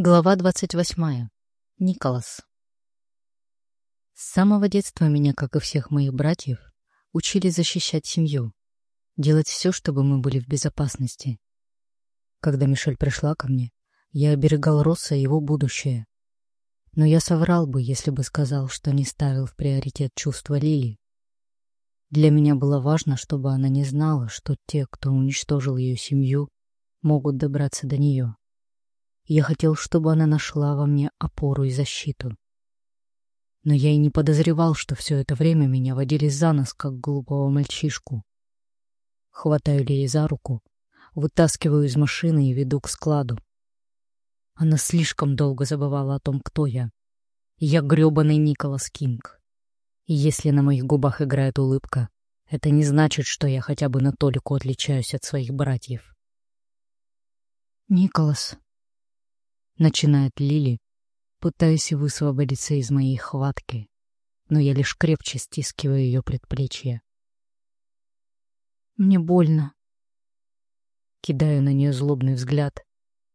Глава двадцать восьмая. Николас. С самого детства меня, как и всех моих братьев, учили защищать семью, делать все, чтобы мы были в безопасности. Когда Мишель пришла ко мне, я оберегал Росса и его будущее. Но я соврал бы, если бы сказал, что не ставил в приоритет чувства Лили. Для меня было важно, чтобы она не знала, что те, кто уничтожил ее семью, могут добраться до нее. Я хотел, чтобы она нашла во мне опору и защиту. Но я и не подозревал, что все это время меня водили за нос, как глупого мальчишку. Хватаю Лили за руку, вытаскиваю из машины и веду к складу. Она слишком долго забывала о том, кто я. Я грёбаный Николас Кинг. И если на моих губах играет улыбка, это не значит, что я хотя бы на толику отличаюсь от своих братьев. «Николас», начинает Лили, пытаясь высвободиться из моей хватки, но я лишь крепче стискиваю ее предплечье. Мне больно. Кидаю на нее злобный взгляд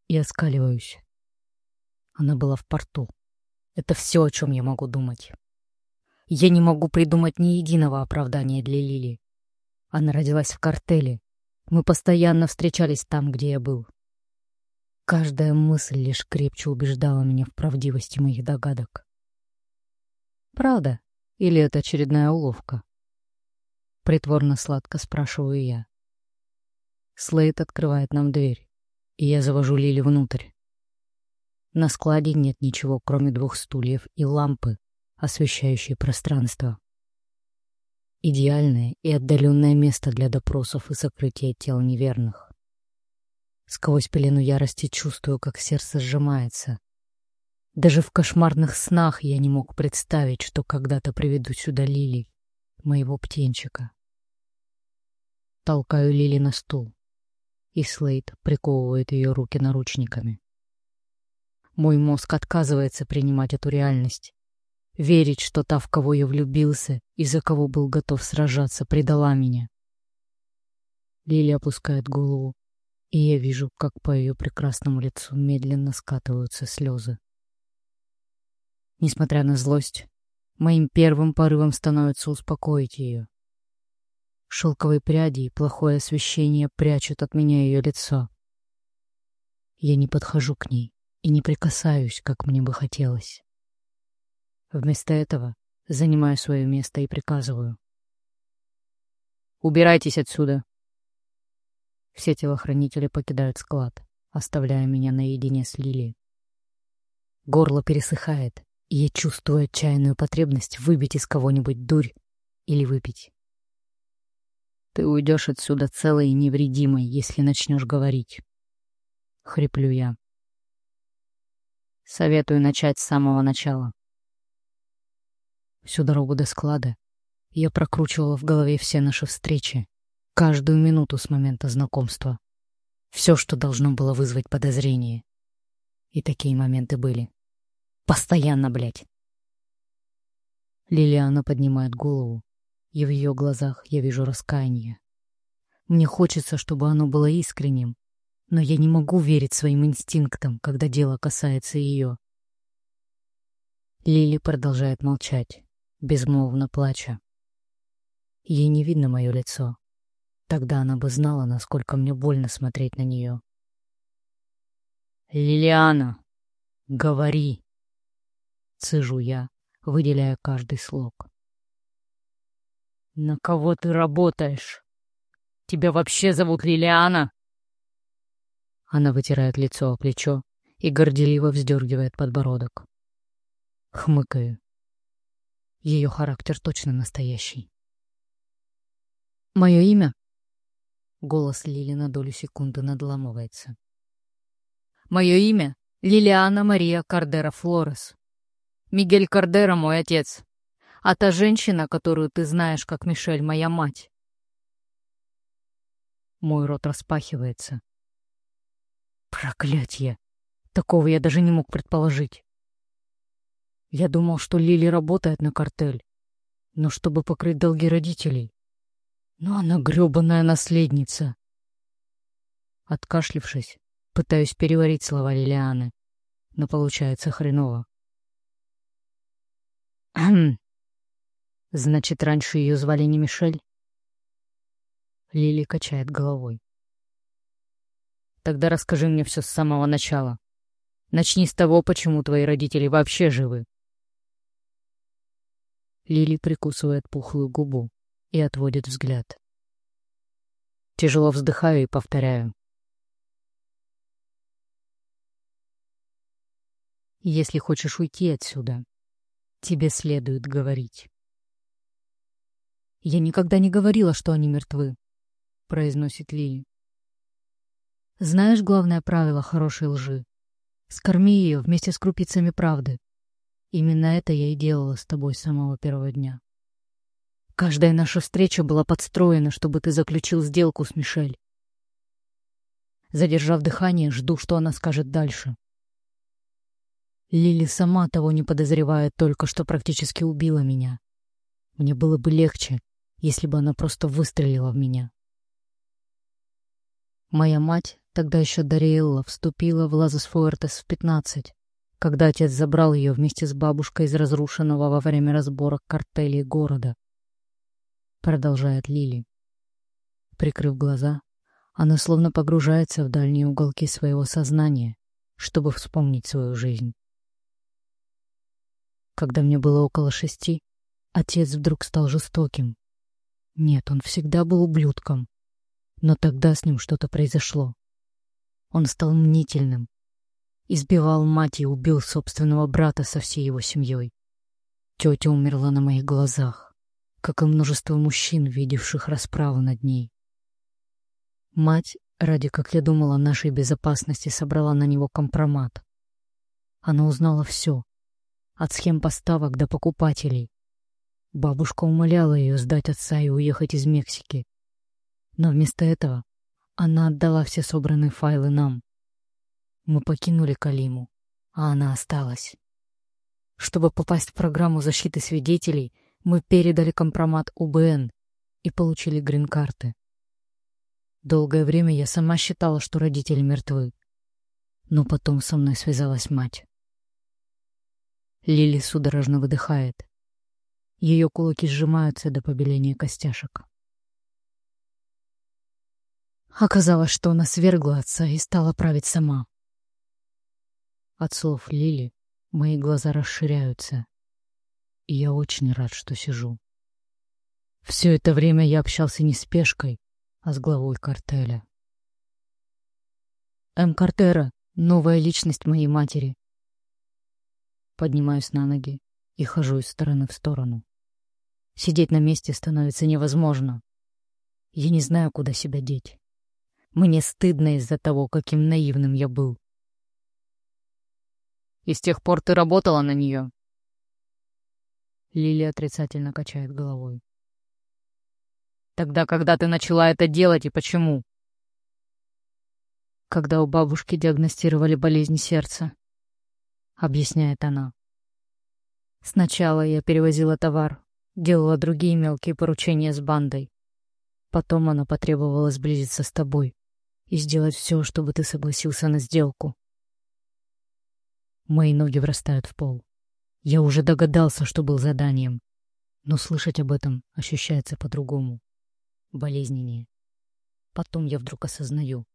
и оскаливаюсь. Она была в порту. Это все, о чем я могу думать. Я не могу придумать ни единого оправдания для Лили. Она родилась в картеле. Мы постоянно встречались там, где я был. Каждая мысль лишь крепче убеждала меня в правдивости моих догадок. Правда? Или это очередная уловка? Притворно сладко спрашиваю я. Слейд открывает нам дверь, и я завожу Лили внутрь. На складе нет ничего, кроме двух стульев и лампы, освещающей пространство. Идеальное и отдаленное место для допросов и сокрытия тел неверных. Сквозь пелену ярости чувствую, как сердце сжимается. Даже в кошмарных снах я не мог представить, что когда-то приведу сюда Лили, моего птенчика. Толкаю Лили на стул, и Слейд приковывает ее руки наручниками. Мой мозг отказывается принимать эту реальность. Верить, что та, в кого я влюбился и за кого был готов сражаться, предала меня. Лили опускает голову и я вижу, как по ее прекрасному лицу медленно скатываются слезы. Несмотря на злость, моим первым порывом становится успокоить ее. Шелковые пряди и плохое освещение прячут от меня ее лицо. Я не подхожу к ней и не прикасаюсь, как мне бы хотелось. Вместо этого занимаю свое место и приказываю. «Убирайтесь отсюда!» Все телохранители покидают склад, оставляя меня наедине с Лили. Горло пересыхает, и я чувствую отчаянную потребность выбить из кого-нибудь дурь или выпить. Ты уйдешь отсюда целой и невредимой, если начнешь говорить. Хриплю я. Советую начать с самого начала. Всю дорогу до склада я прокручивала в голове все наши встречи, Каждую минуту с момента знакомства. Все, что должно было вызвать подозрение. И такие моменты были. Постоянно, блядь. Лилиана поднимает голову, и в ее глазах я вижу раскаяние. Мне хочется, чтобы оно было искренним, но я не могу верить своим инстинктам, когда дело касается ее. Лили продолжает молчать, безмолвно плача. Ей не видно мое лицо, Тогда она бы знала, насколько мне больно смотреть на нее. «Лилиана, говори!» Цежу я, выделяя каждый слог. «На кого ты работаешь? Тебя вообще зовут Лилиана?» Она вытирает лицо о плечо и горделиво вздергивает подбородок. Хмыкаю. Ее характер точно настоящий. Мое имя Голос Лили на долю секунды надламывается. «Мое имя — Лилиана Мария Кардера Флорес. Мигель Кардера — мой отец. А та женщина, которую ты знаешь, как Мишель, моя мать». Мой рот распахивается. Проклятье! Такого я даже не мог предположить. Я думал, что Лили работает на картель, но чтобы покрыть долги родителей. Но она грёбаная наследница. Откашлившись, пытаюсь переварить слова Лилианы. но получается хреново. Значит, раньше ее звали не Мишель? Лили качает головой. Тогда расскажи мне все с самого начала. Начни с того, почему твои родители вообще живы. Лили прикусывает пухлую губу и отводит взгляд. Тяжело вздыхаю и повторяю. Если хочешь уйти отсюда, тебе следует говорить. «Я никогда не говорила, что они мертвы», — произносит Лили. «Знаешь главное правило хорошей лжи? Скорми ее вместе с крупицами правды. Именно это я и делала с тобой с самого первого дня. Каждая наша встреча была подстроена, чтобы ты заключил сделку с Мишель. Задержав дыхание, жду, что она скажет дальше. Лили сама того не подозревая, только что практически убила меня. Мне было бы легче, если бы она просто выстрелила в меня. Моя мать, тогда еще Дариэлла, вступила в Лазас Фуэртес в пятнадцать, когда отец забрал ее вместе с бабушкой из разрушенного во время разборок картелей города. Продолжает Лили. Прикрыв глаза, она словно погружается в дальние уголки своего сознания, чтобы вспомнить свою жизнь. Когда мне было около шести, отец вдруг стал жестоким. Нет, он всегда был ублюдком. Но тогда с ним что-то произошло. Он стал мнительным. Избивал мать и убил собственного брата со всей его семьей. Тетя умерла на моих глазах, как и множество мужчин, видевших расправу над ней. Мать, ради, как я думала, нашей безопасности, собрала на него компромат. Она узнала все, от схем поставок до покупателей. Бабушка умоляла ее сдать отца и уехать из Мексики. Но вместо этого она отдала все собранные файлы нам. Мы покинули Калиму, а она осталась. Чтобы попасть в программу защиты свидетелей, мы передали компромат УБН и получили грин-карты. Долгое время я сама считала, что родители мертвы. Но потом со мной связалась мать. Лили судорожно выдыхает. Ее кулаки сжимаются до побеления костяшек. Оказалось, что она свергла отца и стала править сама. От слов Лили мои глаза расширяются, и я очень рад, что сижу. Все это время я общался не с пешкой, а с главой картеля. М. Картера — новая личность моей матери. Поднимаюсь на ноги и хожу из стороны в сторону. Сидеть на месте становится невозможно. Я не знаю, куда себя деть. Мне стыдно из-за того, каким наивным я был. И с тех пор ты работала на нее? Лилия отрицательно качает головой. Тогда, когда ты начала это делать и почему? Когда у бабушки диагностировали болезнь сердца. — объясняет она. «Сначала я перевозила товар, делала другие мелкие поручения с бандой. Потом она потребовала сблизиться с тобой и сделать все, чтобы ты согласился на сделку. Мои ноги врастают в пол. Я уже догадался, что был заданием, но слышать об этом ощущается по-другому, болезненнее. Потом я вдруг осознаю.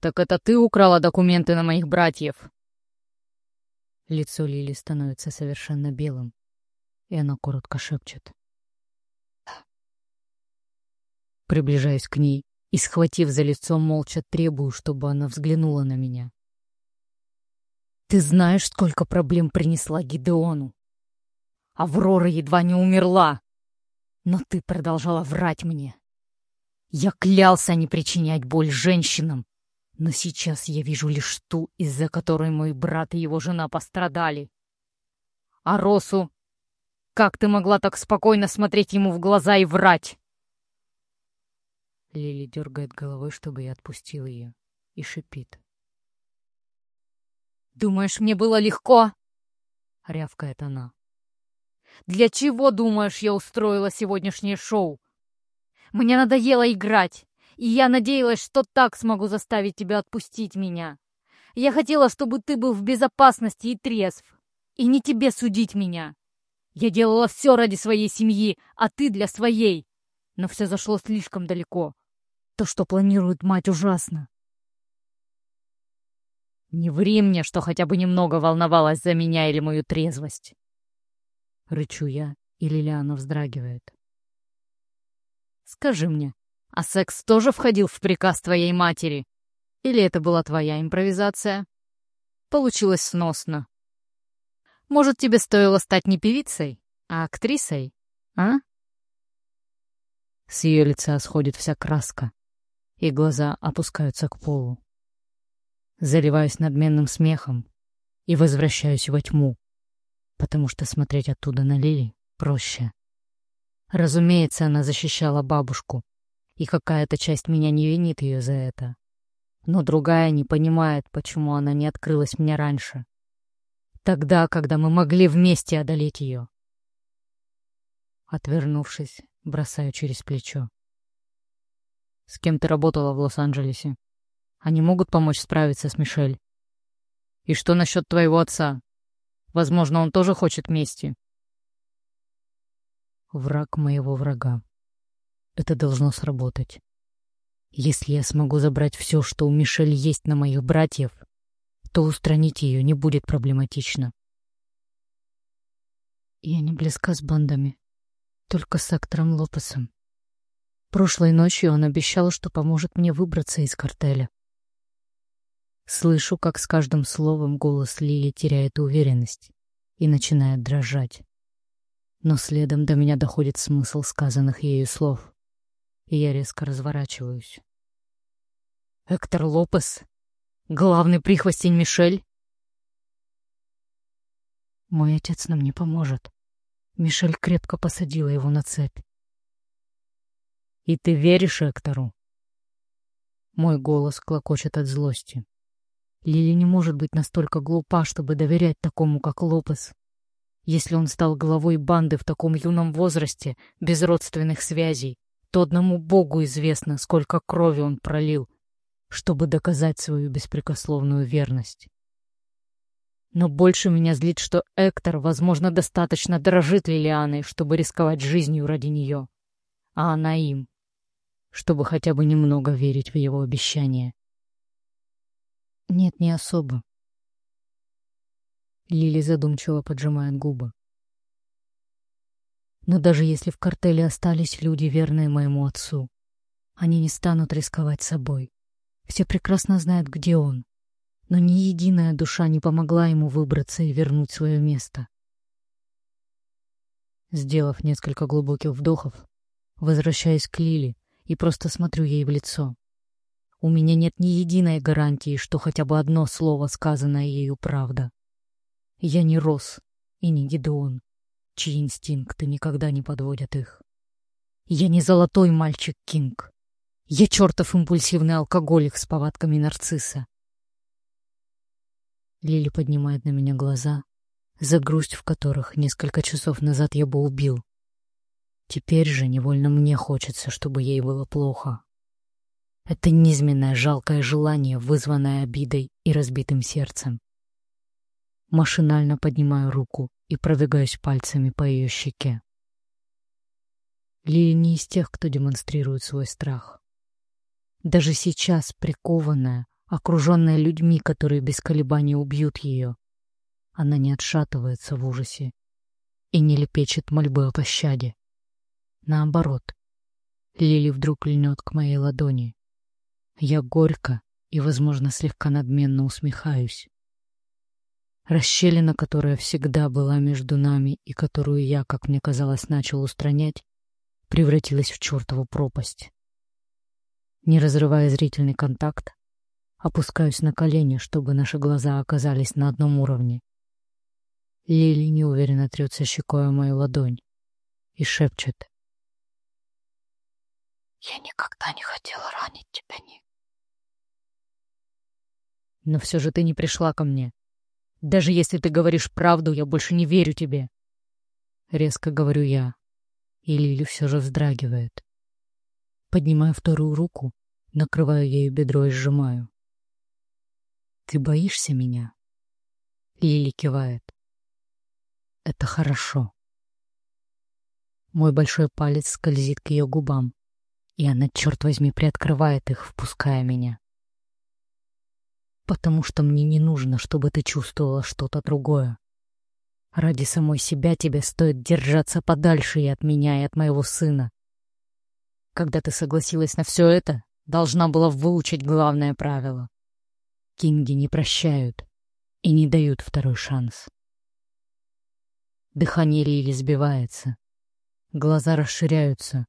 «Так это ты украла документы на моих братьев?» Лицо Лили становится совершенно белым, и она коротко шепчет. Приближаюсь к ней и, схватив за лицо, молча требую, чтобы она взглянула на меня. «Ты знаешь, сколько проблем принесла Гидеону? Аврора едва не умерла, но ты продолжала врать мне. Я клялся не причинять боль женщинам, но сейчас я вижу лишь ту, из-за которой мой брат и его жена пострадали. А Росу? Как ты могла так спокойно смотреть ему в глаза и врать? Лили дергает головой, чтобы я отпустил ее, и шипит. «Думаешь, мне было легко?» — рявкает она. «Для чего, думаешь, я устроила сегодняшнее шоу? Мне надоело играть и я надеялась, что так смогу заставить тебя отпустить меня. Я хотела, чтобы ты был в безопасности и трезв. И не тебе судить меня. Я делала все ради своей семьи, а ты для своей. Но все зашло слишком далеко. То, что планирует мать, ужасно. Не ври мне, что хотя бы немного волновалась за меня или мою трезвость. Рычу я, и Лилиана вздрагивает. Скажи мне, а секс тоже входил в приказ твоей матери? Или это была твоя импровизация? Получилось сносно. Может, тебе стоило стать не певицей, а актрисой, а? С ее лица сходит вся краска, и глаза опускаются к полу. Заливаюсь надменным смехом и возвращаюсь во тьму, потому что смотреть оттуда на Лили проще. Разумеется, она защищала бабушку, и какая-то часть меня не винит ее за это. Но другая не понимает, почему она не открылась мне раньше. Тогда, когда мы могли вместе одолеть ее. Отвернувшись, бросаю через плечо. С кем ты работала в Лос-Анджелесе? Они могут помочь справиться с Мишель. И что насчет твоего отца? Возможно, он тоже хочет мести. Враг моего врага. Это должно сработать. Если я смогу забрать все, что у Мишель есть на моих братьев, то устранить ее не будет проблематично. Я не близка с бандами, только с актором Лопесом. Прошлой ночью он обещал, что поможет мне выбраться из картеля. Слышу, как с каждым словом голос Лили теряет уверенность и начинает дрожать. Но следом до меня доходит смысл сказанных ею слов, и я резко разворачиваюсь. «Эктор Лопес Главный прихвостень Мишель? Мой отец нам не поможет. Мишель крепко посадила его на цепь. И ты веришь Эктору? Мой голос клокочет от злости. Лили не может быть настолько глупа, чтобы доверять такому, как Лопес. Если он стал главой банды в таком юном возрасте, без родственных связей, то одному Богу известно, сколько крови он пролил, чтобы доказать свою беспрекословную верность. Но больше меня злит, что Эктор, возможно, достаточно дорожит Лилианой, чтобы рисковать жизнью ради нее, а она им, чтобы хотя бы немного верить в его обещания. Нет, не особо. Лили задумчиво поджимает губы. Но даже если в картеле остались люди, верные моему отцу, они не станут рисковать собой. Все прекрасно знают, где он. Но ни единая душа не помогла ему выбраться и вернуть свое место. Сделав несколько глубоких вдохов, возвращаюсь к Лили и просто смотрю ей в лицо. У меня нет ни единой гарантии, что хотя бы одно слово, сказанное ею, правда. Я не Рос и не Гидеон, чьи инстинкты никогда не подводят их. Я не золотой мальчик Кинг, я чертов импульсивный алкоголик с повадками нарцисса. Лили поднимает на меня глаза, за грусть в которых несколько часов назад я бы убил. Теперь же невольно мне хочется, чтобы ей было плохо. Это низменное жалкое желание, вызванное обидой и разбитым сердцем. Машинально поднимаю руку и продвигаюсь пальцами по ее щеке. Лили не из тех, кто демонстрирует свой страх. Даже сейчас, прикованная, окруженная людьми, которые без колебаний убьют ее, она не отшатывается в ужасе и не лепечет мольбы о пощаде. Наоборот, Лили вдруг льнет к моей ладони. Я горько и, возможно, слегка надменно усмехаюсь. Расщелина, которая всегда была между нами и которую я, как мне казалось, начал устранять, превратилась в чертову пропасть. Не разрывая зрительный контакт, опускаюсь на колени, чтобы наши глаза оказались на одном уровне. Лили неуверенно трется щекой о мою ладонь и шепчет. «Я никогда не хотела ранить тебя, Ник». «Но все же ты не пришла ко мне. Даже если ты говоришь правду, я больше не верю тебе». Резко говорю я, и Лили все же вздрагивает. Поднимаю вторую руку, накрываю ею бедро и сжимаю. «Ты боишься меня?» Лили кивает. «Это хорошо». Мой большой палец скользит к ее губам, и она, черт возьми, приоткрывает их, впуская меня. «Потому что мне не нужно, чтобы ты чувствовала что-то другое. Ради самой себя тебе стоит держаться подальше и от меня, и от моего сына. Когда ты согласилась на все это, должна была выучить главное правило. Кинги не прощают и не дают второй шанс. Дыхание Лили сбивается. Глаза расширяются.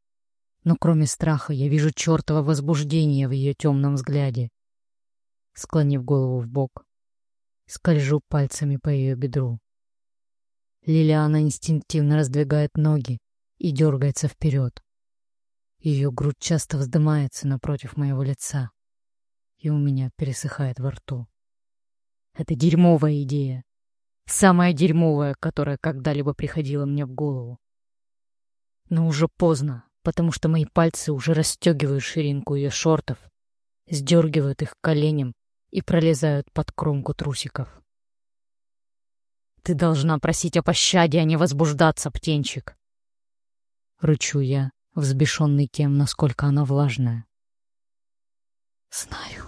Но кроме страха я вижу чертово возбуждение в ее темном взгляде. Склонив голову в бок, скольжу пальцами по ее бедру. Лилиана инстинктивно раздвигает ноги и дергается вперед. Ее грудь часто вздымается напротив моего лица, и у меня пересыхает во рту. Это дерьмовая идея. Самая дерьмовая, которая когда-либо приходила мне в голову. Но уже поздно, потому что мои пальцы уже расстегивают ширинку ее шортов, сдергивают их коленям и пролезают под кромку трусиков. Ты должна просить о пощаде, а не возбуждаться, птенчик. Рычу я, взбешенный тем, насколько она влажная. «Знаю»,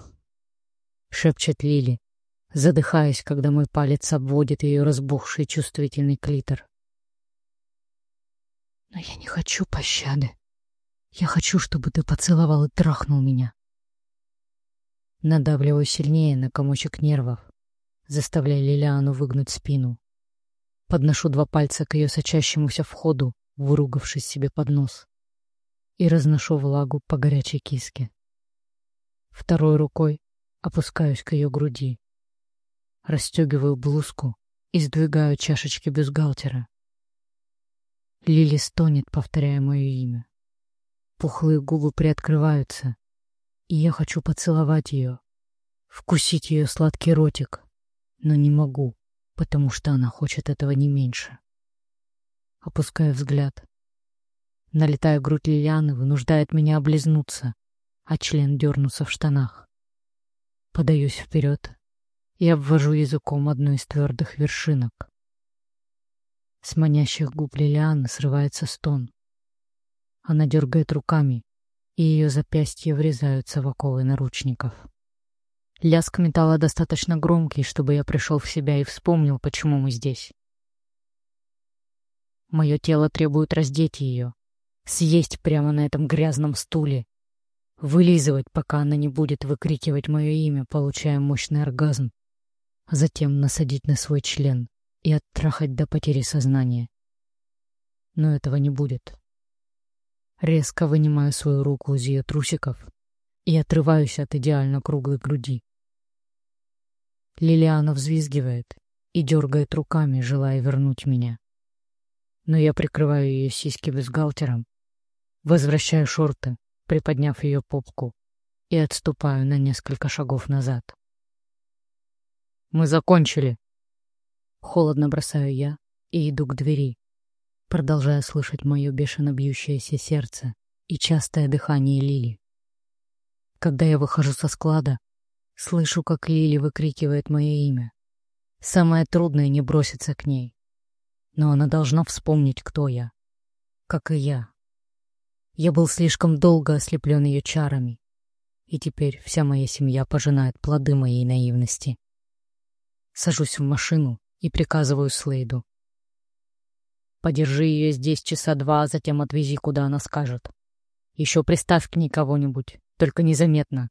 — шепчет Лили, задыхаясь, когда мой палец обводит ее разбухший чувствительный клитор. «Но я не хочу пощады. Я хочу, чтобы ты поцеловал и трахнул меня». Надавливаю сильнее на комочек нервов, заставляя Лилиану выгнуть спину. Подношу два пальца к ее сочащемуся входу, выругавшись себе под нос, и разношу влагу по горячей киске. Второй рукой опускаюсь к ее груди, расстегиваю блузку и сдвигаю чашечки бюстгальтера. Лили стонет, повторяя мое имя. Пухлые губы приоткрываются, и я хочу поцеловать ее, вкусить ее сладкий ротик, но не могу потому что она хочет этого не меньше. Опускаю взгляд. Налетая грудь Лилианы вынуждает меня облизнуться, а член дернуться в штанах. Подаюсь вперед и обвожу языком одну из твердых вершинок. С манящих губ Лилианы срывается стон. Она дергает руками, и ее запястья врезаются в оковы наручников. Лязг металла достаточно громкий, чтобы я пришел в себя и вспомнил, почему мы здесь. Мое тело требует раздеть ее, съесть прямо на этом грязном стуле, вылизывать, пока она не будет выкрикивать мое имя, получая мощный оргазм, а затем насадить на свой член и оттрахать до потери сознания. Но этого не будет. Резко вынимаю свою руку из ее трусиков и отрываюсь от идеально круглой груди. Лилиана взвизгивает и дергает руками, желая вернуть меня. Но я прикрываю ее сиськи бюстгальтером, возвращаю шорты, приподняв ее попку, и отступаю на несколько шагов назад. «Мы закончили!» Холодно бросаю я и иду к двери, продолжая слышать мое бешено бьющееся сердце и частое дыхание Лили. Когда я выхожу со склада, Слышу, как Лили выкрикивает мое имя. Самое трудное — не броситься к ней. Но она должна вспомнить, кто я. Как и я. Я был слишком долго ослеплен ее чарами. И теперь вся моя семья пожинает плоды моей наивности. Сажусь в машину и приказываю Слейду. Подержи ее здесь часа два, а затем отвези, куда она скажет. Еще приставь к ней кого-нибудь, только незаметно.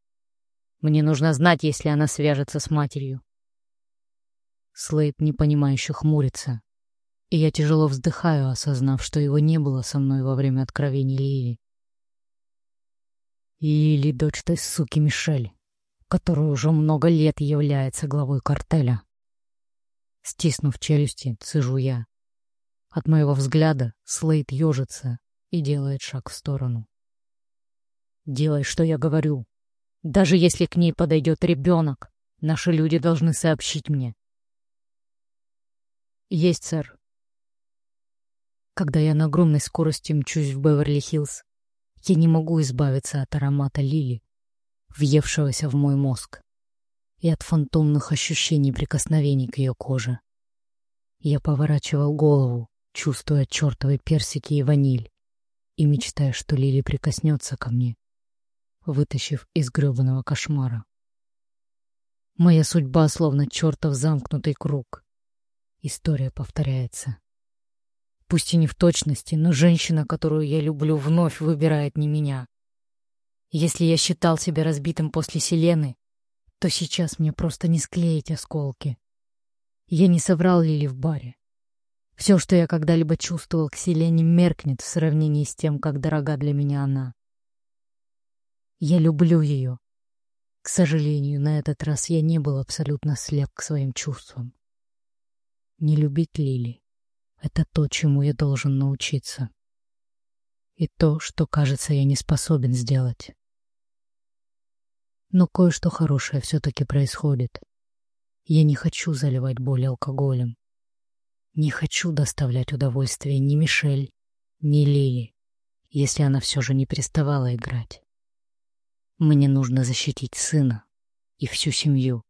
Мне нужно знать, если она свяжется с матерью. Слейд непонимающе хмурится, и я тяжело вздыхаю, осознав, что его не было со мной во время откровений Лили. Лили — дочь той суки Мишель, которая уже много лет является главой картеля. Стиснув челюсти, цежу я. От моего взгляда Слейд ежится и делает шаг в сторону. «Делай, что я говорю», даже если к ней подойдет ребенок, наши люди должны сообщить мне. Есть, сэр. Когда я на огромной скорости мчусь в Беверли-Хиллз, я не могу избавиться от аромата лили, въевшегося в мой мозг. и от фантомных ощущений прикосновений к ее коже. Я поворачивал голову, чувствуя чертовы персики и ваниль, и мечтая, что Лили прикоснется ко мне, вытащив из гребаного кошмара. Моя судьба словно чертов замкнутый круг. История повторяется. Пусть и не в точности, но женщина, которую я люблю, вновь выбирает не меня. Если я считал себя разбитым после Селены, то сейчас мне просто не склеить осколки. Я не соврал Лили в баре. Все, что я когда-либо чувствовал к Селене, меркнет в сравнении с тем, как дорога для меня она. Я люблю ее. К сожалению, на этот раз я не был абсолютно слеп к своим чувствам. Не любить Лили — это то, чему я должен научиться. И то, что, кажется, я не способен сделать. Но кое-что хорошее все-таки происходит. Я не хочу заливать боль алкоголем. Не хочу доставлять удовольствие ни Мишель, ни Лили, если она все же не переставала играть. Мне нужно защитить сына и всю семью.